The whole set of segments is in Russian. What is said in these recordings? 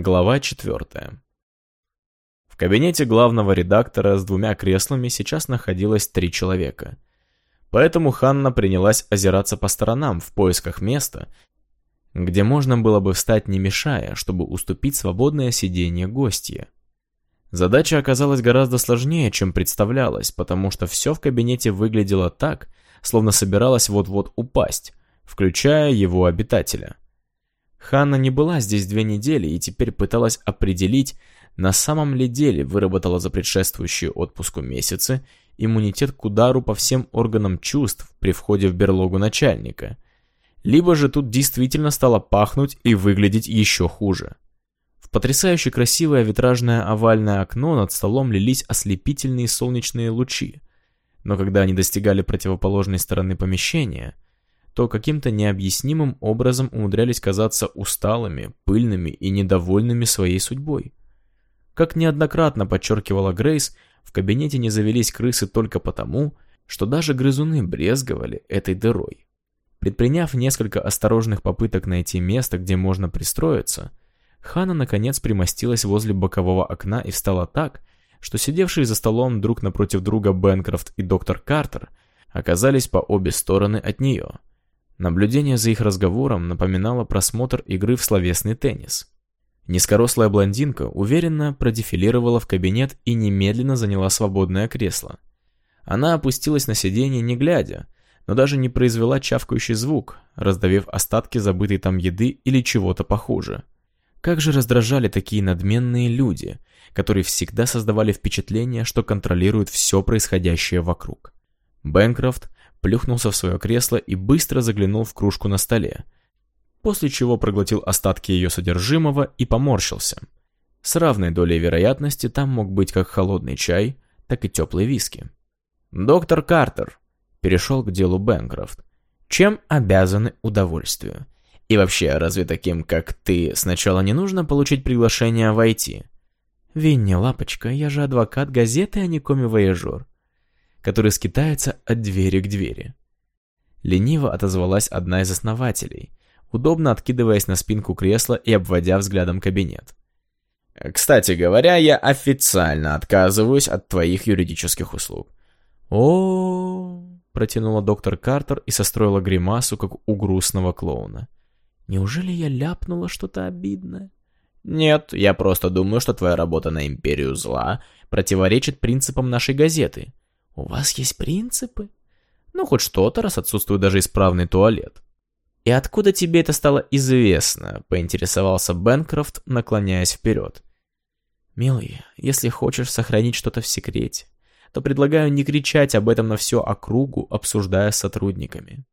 Глава 4. В кабинете главного редактора с двумя креслами сейчас находилось три человека. Поэтому Ханна принялась озираться по сторонам в поисках места, где можно было бы встать не мешая, чтобы уступить свободное сиденье гостья. Задача оказалась гораздо сложнее, чем представлялось, потому что все в кабинете выглядело так, словно собиралось вот-вот упасть, включая его обитателя – Ханна не была здесь две недели и теперь пыталась определить, на самом ли деле выработала за предшествующие отпуску месяцы иммунитет к удару по всем органам чувств при входе в берлогу начальника. Либо же тут действительно стало пахнуть и выглядеть еще хуже. В потрясающе красивое витражное овальное окно над столом лились ослепительные солнечные лучи, но когда они достигали противоположной стороны помещения – то каким-то необъяснимым образом умудрялись казаться усталыми, пыльными и недовольными своей судьбой. Как неоднократно подчеркивала Грейс, в кабинете не завелись крысы только потому, что даже грызуны брезговали этой дырой. Предприняв несколько осторожных попыток найти место, где можно пристроиться, Хана наконец примостилась возле бокового окна и встала так, что сидевшие за столом друг напротив друга Бенкрофт и доктор Картер оказались по обе стороны от нее. Наблюдение за их разговором напоминало просмотр игры в словесный теннис. Низкорослая блондинка уверенно продефилировала в кабинет и немедленно заняла свободное кресло. Она опустилась на сиденье не глядя, но даже не произвела чавкающий звук, раздавив остатки забытой там еды или чего-то похуже. Как же раздражали такие надменные люди, которые всегда создавали впечатление, что контролируют все происходящее вокруг. Бэнкрофт плюхнулся в свое кресло и быстро заглянул в кружку на столе, после чего проглотил остатки ее содержимого и поморщился. С равной долей вероятности там мог быть как холодный чай, так и теплый виски. «Доктор Картер», — перешел к делу Бэнкрофт, — «чем обязаны удовольствию? И вообще, разве таким, как ты, сначала не нужно получить приглашение войти?» «Винни, лапочка, я же адвокат газеты, а не коми-вояжер который скитается от двери к двери. Лениво отозвалась одна из основателей, удобно откидываясь на спинку кресла и обводя взглядом кабинет. «Кстати говоря, я официально отказываюсь от твоих юридических услуг». О, протянула доктор Картер и состроила гримасу, как у грустного клоуна. «Неужели я ляпнула что-то обидное?» «Нет, я просто думаю, что твоя работа на Империю Зла противоречит принципам нашей газеты. «У вас есть принципы?» «Ну, хоть что-то, раз отсутствует даже исправный туалет». «И откуда тебе это стало известно?» — поинтересовался Бенкрофт, наклоняясь вперед. «Милый, если хочешь сохранить что-то в секрете, то предлагаю не кричать об этом на всю округу, обсуждая с сотрудниками».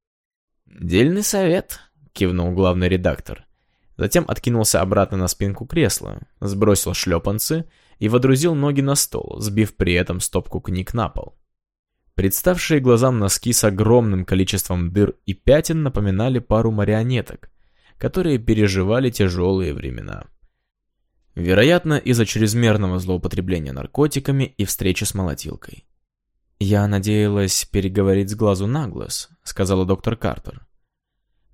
«Дельный совет», — кивнул главный редактор. Затем откинулся обратно на спинку кресла, сбросил шлепанцы и водрузил ноги на стол, сбив при этом стопку книг на пол. Представшие глазам носки с огромным количеством дыр и пятен напоминали пару марионеток, которые переживали тяжелые времена. Вероятно, из-за чрезмерного злоупотребления наркотиками и встречи с молотилкой. «Я надеялась переговорить с глазу на глаз», — сказала доктор Картер.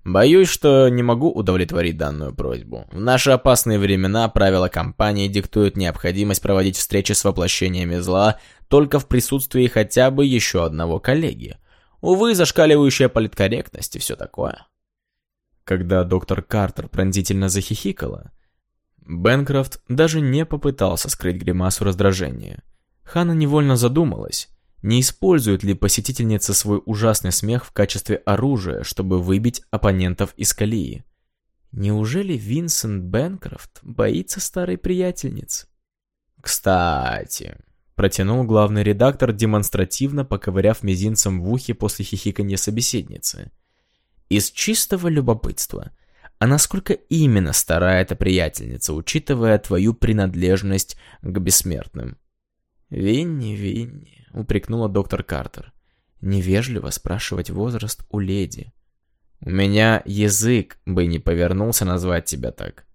Боюсь, что не могу удовлетворить данную просьбу. В наши опасные времена правила компании диктуют необходимость проводить встречи с воплощениями зла только в присутствии хотя бы еще одного коллеги. Увы, зашкаливающая политкорректность и все такое. Когда доктор Картер пронзительно захихикала, Бенкрофт даже не попытался скрыть гримасу раздражения. Хана невольно задумалась, не использует ли посетительница свой ужасный смех в качестве оружия, чтобы выбить оппонентов из колеи? Неужели Винсент Бенкрофт боится старой приятельницы? «Кстати», — протянул главный редактор, демонстративно поковыряв мизинцем в ухе после хихиканья собеседницы. «Из чистого любопытства, а насколько именно старая эта приятельница, учитывая твою принадлежность к бессмертным?» «Винни, Винни, — упрекнула доктор Картер. «Невежливо спрашивать возраст у леди». «У меня язык бы не повернулся назвать тебя так».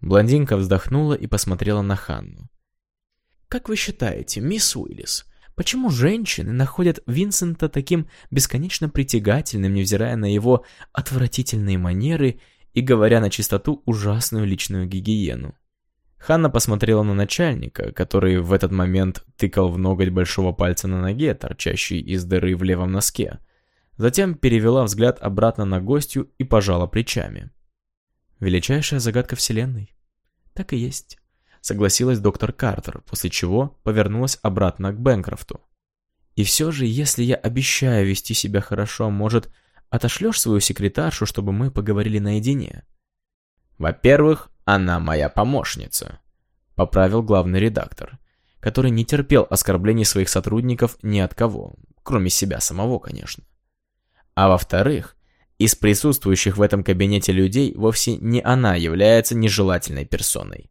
Блондинка вздохнула и посмотрела на Ханну. «Как вы считаете, мисс Уиллис, почему женщины находят Винсента таким бесконечно притягательным, невзирая на его отвратительные манеры и, говоря на чистоту, ужасную личную гигиену?» Ханна посмотрела на начальника, который в этот момент тыкал в ноготь большого пальца на ноге, торчащей из дыры в левом носке. Затем перевела взгляд обратно на гостью и пожала плечами. «Величайшая загадка Вселенной». «Так и есть», — согласилась доктор Картер, после чего повернулась обратно к Бэнкрофту. «И все же, если я обещаю вести себя хорошо, может, отошлешь свою секретаршу, чтобы мы поговорили наедине?» «Во-первых, она моя помощница», — поправил главный редактор, который не терпел оскорблений своих сотрудников ни от кого, кроме себя самого, конечно. А во-вторых, из присутствующих в этом кабинете людей вовсе не она является нежелательной персоной.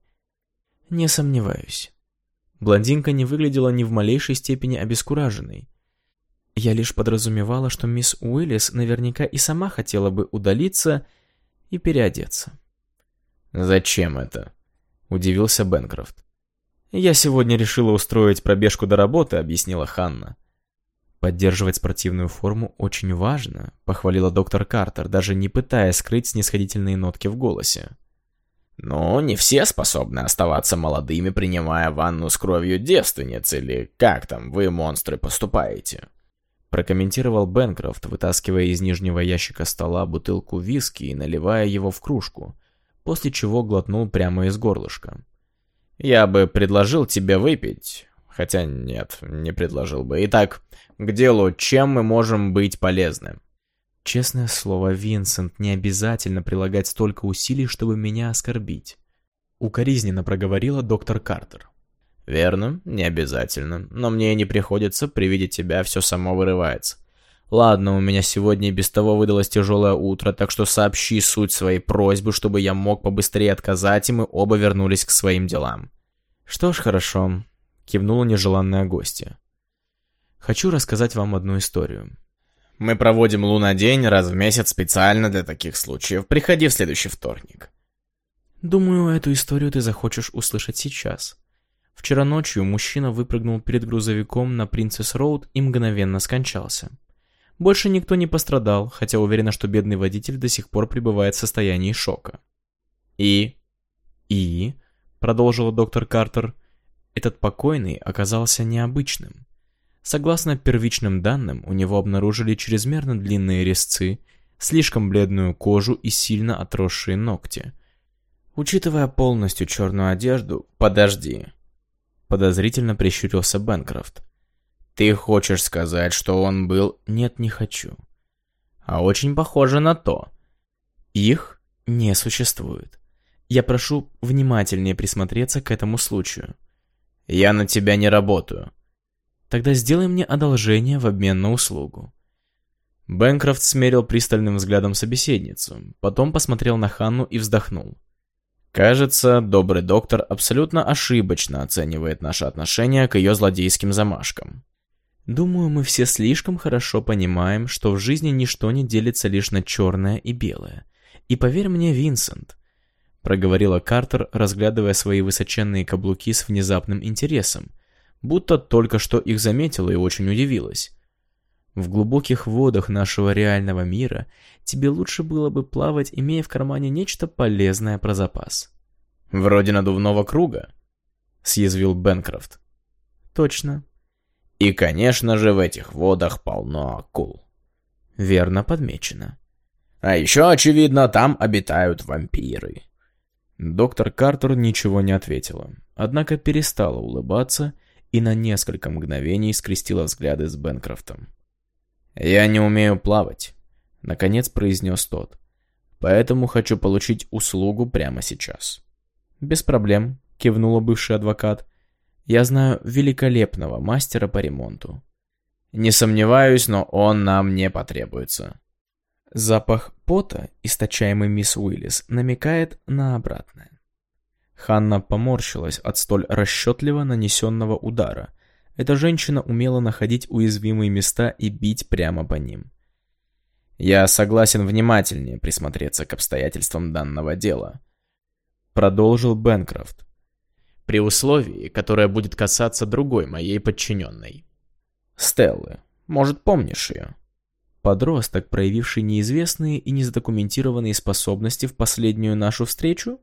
Не сомневаюсь. Блондинка не выглядела ни в малейшей степени обескураженной. Я лишь подразумевала, что мисс Уиллис наверняка и сама хотела бы удалиться и переодеться. «Зачем это?» — удивился Бенкрофт. «Я сегодня решила устроить пробежку до работы», — объяснила Ханна. «Поддерживать спортивную форму очень важно», — похвалила доктор Картер, даже не пытаясь скрыть снисходительные нотки в голосе. «Ну, не все способны оставаться молодыми, принимая ванну с кровью девственниц, или как там вы, монстры, поступаете?» Прокомментировал Бенкрофт, вытаскивая из нижнего ящика стола бутылку виски и наливая его в кружку, после чего глотнул прямо из горлышка. «Я бы предложил тебе выпить, хотя нет, не предложил бы. Итак, к делу, чем мы можем быть полезны? Честное слово, Винсент, не обязательно прилагать столько усилий, чтобы меня оскорбить. Укоризненно проговорила доктор Картер. Верно, не обязательно, но мне не приходится, при виде тебя все само вырывается. Ладно, у меня сегодня и без того выдалось тяжелое утро, так что сообщи суть своей просьбы, чтобы я мог побыстрее отказать, и мы оба вернулись к своим делам. Что ж, хорошо, кивнула нежеланная гостья. Хочу рассказать вам одну историю. Мы проводим лунодень раз в месяц специально для таких случаев. Приходи в следующий вторник. Думаю, эту историю ты захочешь услышать сейчас. Вчера ночью мужчина выпрыгнул перед грузовиком на Принцесс Роуд и мгновенно скончался. Больше никто не пострадал, хотя уверена, что бедный водитель до сих пор пребывает в состоянии шока. И? И, продолжила доктор Картер, этот покойный оказался необычным. Согласно первичным данным, у него обнаружили чрезмерно длинные резцы, слишком бледную кожу и сильно отросшие ногти. Учитывая полностью черную одежду... Подожди. Подозрительно прищурился Бенкрофт. Ты хочешь сказать, что он был... Нет, не хочу. А очень похоже на то. Их не существует. Я прошу внимательнее присмотреться к этому случаю. Я на тебя не работаю. Тогда сделай мне одолжение в обмен на услугу». Бэнкрофт смерил пристальным взглядом собеседницу, потом посмотрел на Ханну и вздохнул. «Кажется, добрый доктор абсолютно ошибочно оценивает наше отношение к ее злодейским замашкам». «Думаю, мы все слишком хорошо понимаем, что в жизни ничто не делится лишь на черное и белое. И поверь мне, Винсент», — проговорила Картер, разглядывая свои высоченные каблуки с внезапным интересом, — будто только что их заметила и очень удивилась. В глубоких водах нашего реального мира тебе лучше было бы плавать, имея в кармане нечто полезное про запас. «Вроде надувного круга», — съязвил Бенкрофт. «Точно». «И, конечно же, в этих водах полно акул». «Верно подмечено». «А еще, очевидно, там обитают вампиры». Доктор Картер ничего не ответила, однако перестала улыбаться и на несколько мгновений скрестила взгляды с Бенкрофтом. «Я не умею плавать», — наконец произнес тот. «Поэтому хочу получить услугу прямо сейчас». «Без проблем», — кивнула бывший адвокат. «Я знаю великолепного мастера по ремонту». «Не сомневаюсь, но он нам не потребуется». Запах пота, источаемый мисс Уиллис, намекает на обратное. Ханна поморщилась от столь расчетливо нанесенного удара. Эта женщина умела находить уязвимые места и бить прямо по ним. «Я согласен внимательнее присмотреться к обстоятельствам данного дела», — продолжил Бенкрофт. «При условии, которое будет касаться другой моей подчиненной». «Стеллы. Может, помнишь ее?» Подросток, проявивший неизвестные и незадокументированные способности в последнюю нашу встречу?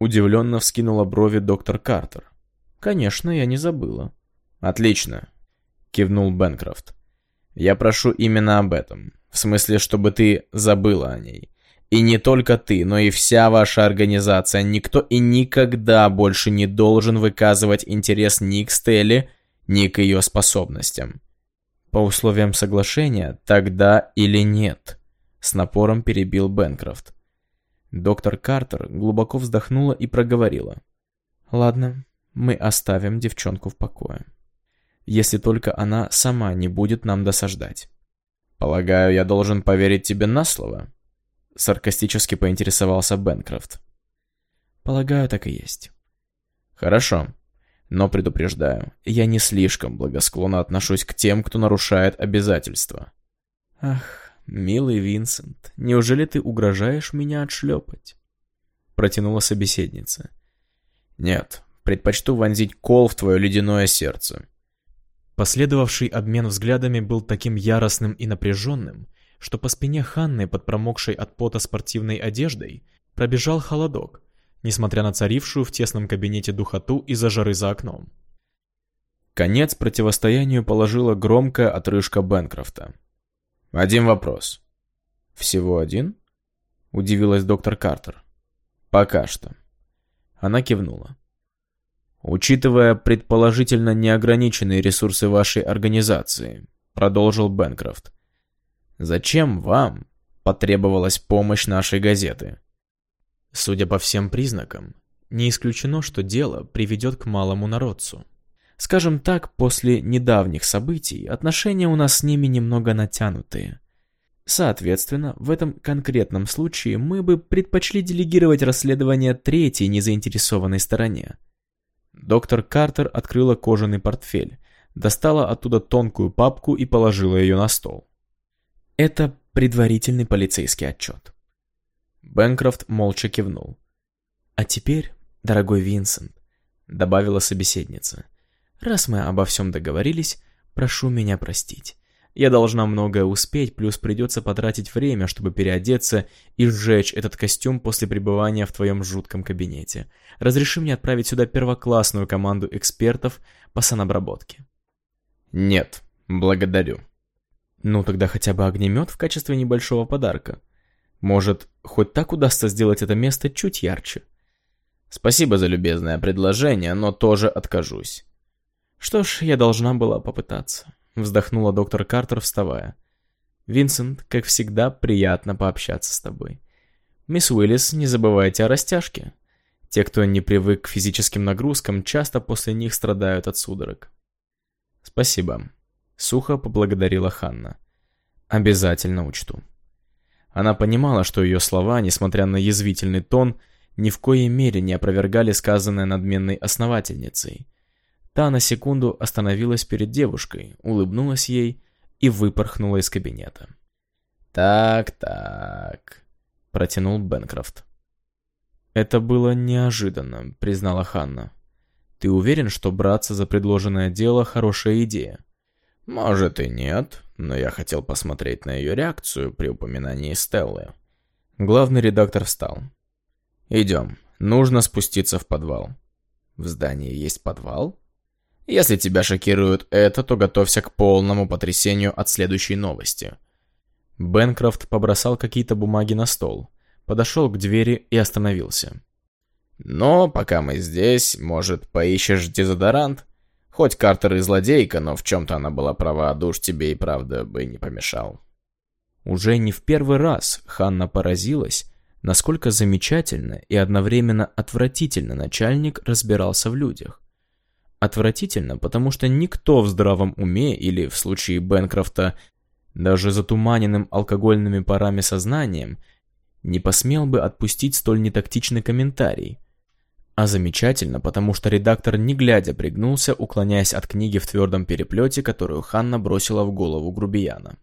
Удивленно вскинула брови доктор Картер. «Конечно, я не забыла». «Отлично», — кивнул Бенкрофт. «Я прошу именно об этом. В смысле, чтобы ты забыла о ней. И не только ты, но и вся ваша организация. Никто и никогда больше не должен выказывать интерес ни к Стелле, ни к ее способностям. По условиям соглашения, тогда или нет?» С напором перебил Бенкрофт. Доктор Картер глубоко вздохнула и проговорила. «Ладно, мы оставим девчонку в покое. Если только она сама не будет нам досаждать». «Полагаю, я должен поверить тебе на слово?» Саркастически поинтересовался Бенкрофт. «Полагаю, так и есть». «Хорошо. Но предупреждаю, я не слишком благосклонно отношусь к тем, кто нарушает обязательства». «Ах, «Милый Винсент, неужели ты угрожаешь меня отшлепать?» Протянула собеседница. «Нет, предпочту вонзить кол в твое ледяное сердце». Последовавший обмен взглядами был таким яростным и напряженным, что по спине Ханны под промокшей от пота спортивной одеждой пробежал холодок, несмотря на царившую в тесном кабинете духоту из-за жары за окном. Конец противостоянию положила громкая отрыжка Бенкрофта. Один вопрос. Всего один? Удивилась доктор Картер. Пока что. Она кивнула. Учитывая предположительно неограниченные ресурсы вашей организации, продолжил Бенкрофт, зачем вам потребовалась помощь нашей газеты? Судя по всем признакам, не исключено, что дело приведет к малому народцу. Скажем так, после недавних событий отношения у нас с ними немного натянутые. Соответственно, в этом конкретном случае мы бы предпочли делегировать расследование третьей незаинтересованной стороне. Доктор Картер открыла кожаный портфель, достала оттуда тонкую папку и положила ее на стол. Это предварительный полицейский отчет. Бэнкрофт молча кивнул. «А теперь, дорогой Винсент», — добавила собеседница, Раз мы обо всем договорились, прошу меня простить. Я должна многое успеть, плюс придется потратить время, чтобы переодеться и сжечь этот костюм после пребывания в твоем жутком кабинете. Разреши мне отправить сюда первоклассную команду экспертов по санобработке. Нет, благодарю. Ну, тогда хотя бы огнемет в качестве небольшого подарка. Может, хоть так удастся сделать это место чуть ярче. Спасибо за любезное предложение, но тоже откажусь. «Что ж, я должна была попытаться», — вздохнула доктор Картер, вставая. «Винсент, как всегда, приятно пообщаться с тобой. Мисс Уиллис, не забывайте о растяжке. Те, кто не привык к физическим нагрузкам, часто после них страдают от судорог». «Спасибо», — сухо поблагодарила Ханна. «Обязательно учту». Она понимала, что ее слова, несмотря на язвительный тон, ни в коей мере не опровергали сказанное надменной основательницей. Та на секунду остановилась перед девушкой, улыбнулась ей и выпорхнула из кабинета. «Так-так», — протянул Бенкрофт. «Это было неожиданно», — признала Ханна. «Ты уверен, что браться за предложенное дело — хорошая идея?» «Может и нет, но я хотел посмотреть на ее реакцию при упоминании Стеллы». Главный редактор встал. «Идем, нужно спуститься в подвал». «В здании есть подвал?» Если тебя шокирует это, то готовься к полному потрясению от следующей новости. Бенкрофт побросал какие-то бумаги на стол, подошел к двери и остановился. Но пока мы здесь, может, поищешь дезодорант? Хоть Картер и злодейка, но в чем-то она была права, душ тебе и правда бы не помешал. Уже не в первый раз Ханна поразилась, насколько замечательно и одновременно отвратительно начальник разбирался в людях. Отвратительно, потому что никто в здравом уме, или в случае Бенкрофта, даже затуманенным алкогольными парами сознанием, не посмел бы отпустить столь нетактичный комментарий. А замечательно, потому что редактор не глядя пригнулся, уклоняясь от книги в твердом переплете, которую Ханна бросила в голову грубияна.